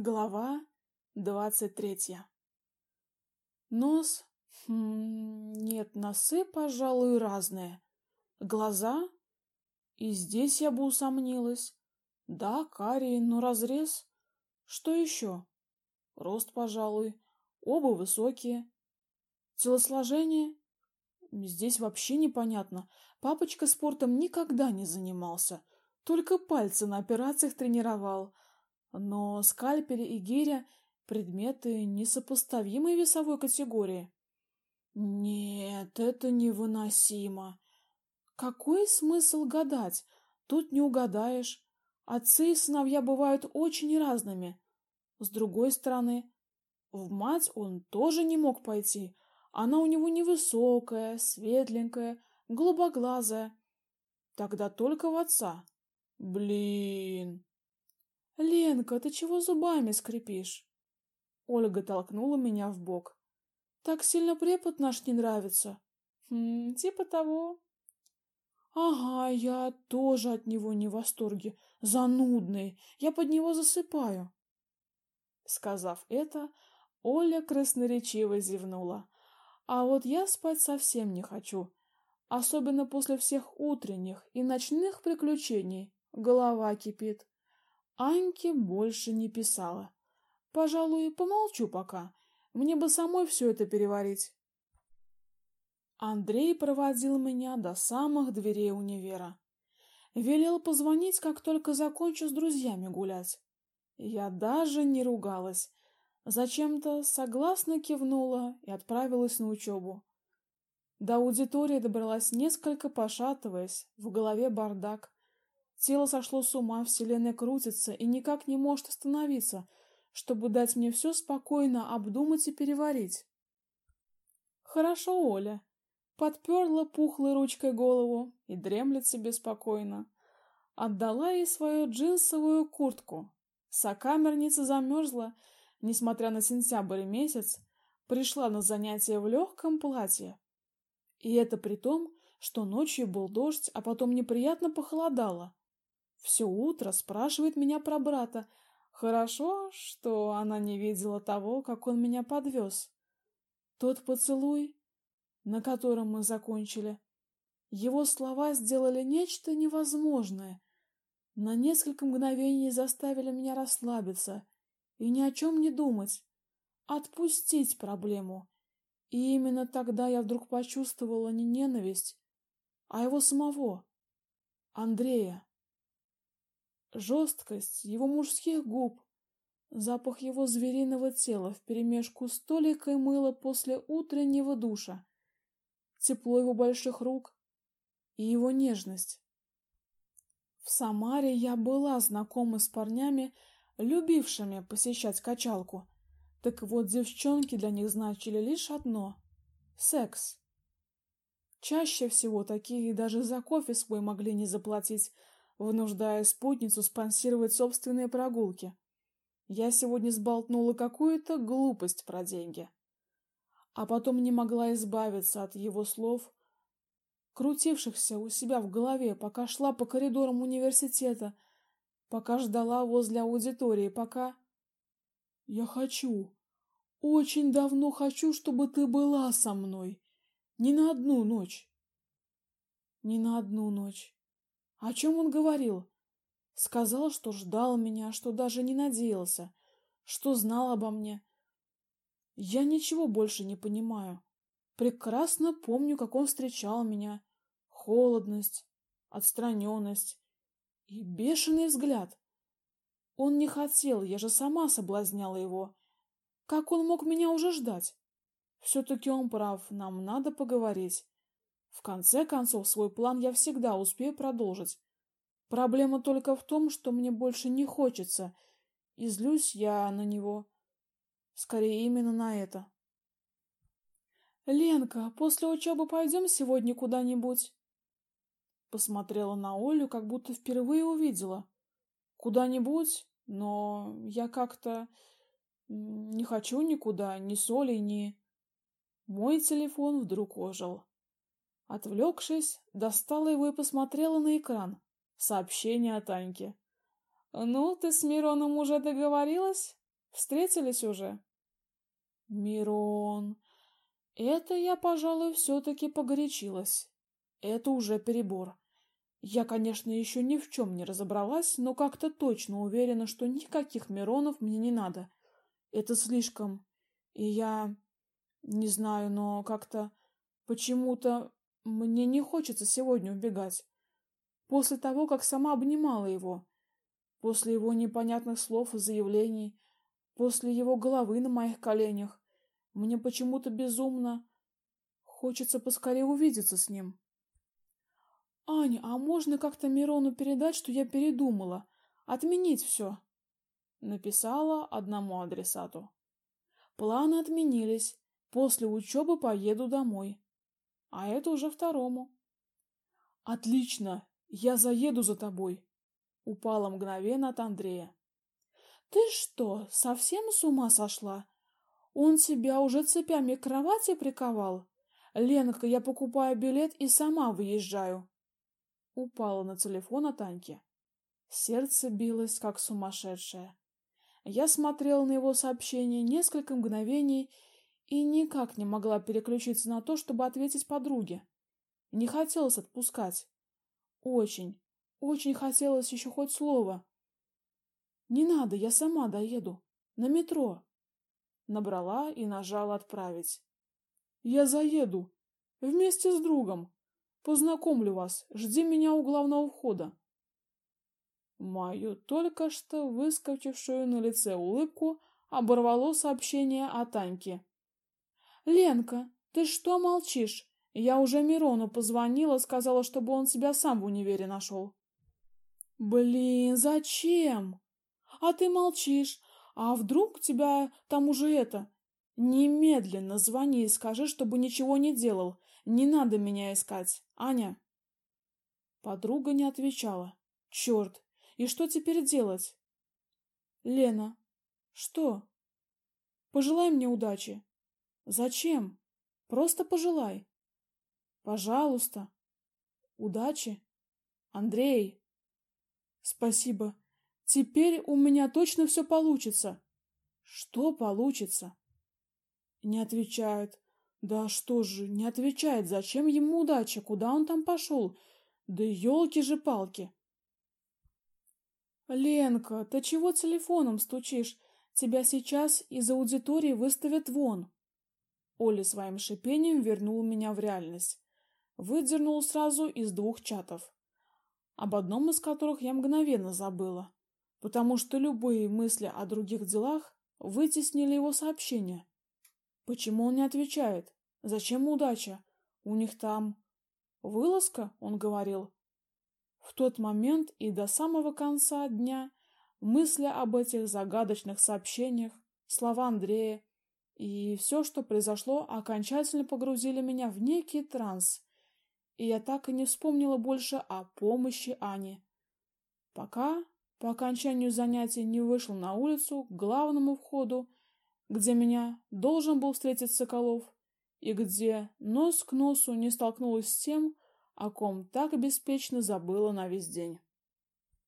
Глава двадцать третья. Нос? Хм, нет, носы, пожалуй, разные. Глаза? И здесь я бы усомнилась. Да, карие, но разрез. Что еще? Рост, пожалуй. Оба высокие. Телосложение? Здесь вообще непонятно. Папочка спортом никогда не занимался. Только пальцы на операциях тренировал — но скальпели и гиря — предметы несопоставимой весовой категории. Нет, это невыносимо. Какой смысл гадать? Тут не угадаешь. Отцы и сыновья бывают очень разными. С другой стороны, в мать он тоже не мог пойти. Она у него невысокая, светленькая, голубоглазая. Тогда только в отца. Блин. Ленка, ты чего зубами скрипишь? Ольга толкнула меня в бок. Так сильно препод наш не нравится. Хм, типа того. Ага, я тоже от него не в восторге. Занудный. Я под него засыпаю. Сказав это, Оля красноречиво зевнула. А вот я спать совсем не хочу, особенно после всех утренних и ночных приключений. Голова кипит. Аньке больше не писала. Пожалуй, помолчу пока. Мне бы самой все это переварить. Андрей проводил меня до самых дверей универа. Велел позвонить, как только закончу с друзьями гулять. Я даже не ругалась. Зачем-то согласно кивнула и отправилась на учебу. До аудитории добралась несколько пошатываясь, в голове бардак. Тело сошло с ума, вселенная крутится и никак не может остановиться, чтобы дать мне все спокойно обдумать и переварить. Хорошо, Оля. Подперла пухлой ручкой голову и дремлет себе спокойно. Отдала ей свою джинсовую куртку. Сокамерница замерзла, несмотря на сентябрь месяц, пришла на занятия в легком платье. И это при том, что ночью был дождь, а потом неприятно похолодало. Все утро спрашивает меня про брата. Хорошо, что она не видела того, как он меня подвез. Тот поцелуй, на котором мы закончили, его слова сделали нечто невозможное. На несколько мгновений заставили меня расслабиться и ни о чем не думать, отпустить проблему. И именно тогда я вдруг почувствовала не ненависть, а его самого, Андрея. Жесткость его мужских губ, запах его звериного тела вперемешку с толикой мыла после утреннего душа, тепло его больших рук и его нежность. В Самаре я была знакома с парнями, любившими посещать качалку. Так вот, девчонки для них значили лишь одно секс. Чаще всего такие даже за кофе свой могли не заплатить, вынуждая спутницу спонсировать собственные прогулки. Я сегодня сболтнула какую-то глупость про деньги. А потом не могла избавиться от его слов, крутившихся у себя в голове, пока шла по коридорам университета, пока ждала возле аудитории, пока... Я хочу, очень давно хочу, чтобы ты была со мной. Не на одну ночь. Не на одну ночь. О чем он говорил? Сказал, что ждал меня, что даже не надеялся, что знал обо мне. Я ничего больше не понимаю. Прекрасно помню, как он встречал меня. Холодность, отстраненность и бешеный взгляд. Он не хотел, я же сама соблазняла его. Как он мог меня уже ждать? Все-таки он прав, нам надо поговорить. В конце концов, свой план я всегда успею продолжить. Проблема только в том, что мне больше не хочется, и злюсь я на него. Скорее, именно на это. Ленка, после учебы пойдем сегодня куда-нибудь? Посмотрела на Олю, как будто впервые увидела. Куда-нибудь, но я как-то не хочу никуда, ни с Олей, ни... Мой телефон вдруг ожил. Отвлекшись, достала его и посмотрела на экран. Сообщение от Аньки. «Ну, ты с Мироном уже договорилась? Встретились уже? Мирон. Это я, пожалуй, все-таки погорячилась. Это уже перебор. Я, конечно, еще ни в чем не разобралась, но как-то точно уверена, что никаких Миронов мне не надо. Это слишком. И я не знаю, но как-то почему-то мне не хочется сегодня убегать. После того, как сама обнимала его, после его непонятных слов и заявлений, после его головы на моих коленях, мне почему-то безумно хочется поскорее увидеться с ним. Аня, а можно как-то Мирону передать, что я передумала, отменить все?» Написала одному адресату. Планы отменились. После учебы поеду домой. А это уже второму. Отлично, я заеду за тобой. Упала мгновенно от Андрея. Ты что, совсем с ума сошла? Он тебя уже цепями к кровати приковал? Ленка, я покупаю билет и сама выезжаю упала на телефон от Аньки. Сердце билось, как сумасшедшее. Я смотрела на его сообщение несколько мгновений и никак не могла переключиться на то, чтобы ответить подруге. Не хотелось отпускать. Очень, очень хотелось еще хоть слово. Не надо, я сама доеду. На метро. Набрала и нажала отправить. Я заеду. Вместе с другом. Познакомлю вас. Жди меня у главного входа. Мою только что выскочившую на лице улыбку оборвало сообщение от Аньки. Ленка, ты что молчишь? Я уже Мирону позвонила, сказала, чтобы он себя сам в универе нашел. Блин, зачем? А ты молчишь. А вдруг тебя там уже это? Немедленно звони и скажи, чтобы ничего не делал. Не надо меня искать, Аня. Подруга не отвечала. Черт, и что теперь делать? Лена. Что? Пожелай мне удачи. Зачем? Просто пожелай. Пожалуйста. Удачи. Андрей. Спасибо. Теперь у меня точно все получится. Что получится? Не отвечает. Да что же, не отвечает, зачем ему удача, куда он там пошел? Да елки же палки. Ленка, ты чего телефоном стучишь? Тебя сейчас из аудитории выставят вон. Оля своим шипением вернул меня в реальность. Выдернул сразу из двух чатов, об одном из которых я мгновенно забыла, потому что любые мысли о других делах вытеснили его сообщение. Почему он не отвечает? Зачем удача? У них там вылазка, он говорил. В тот момент и до самого конца дня мысли об этих загадочных сообщениях, слова Андрея и все, что произошло, окончательно погрузили меня в некий транс. И я так и не вспомнила больше о помощи Ани. Пока по окончанию занятий не вышел на улицу к главному входу где меня должен был встретить Соколов, и где нос к носу не столкнулась с тем, о ком так беспечно забыла на весь день.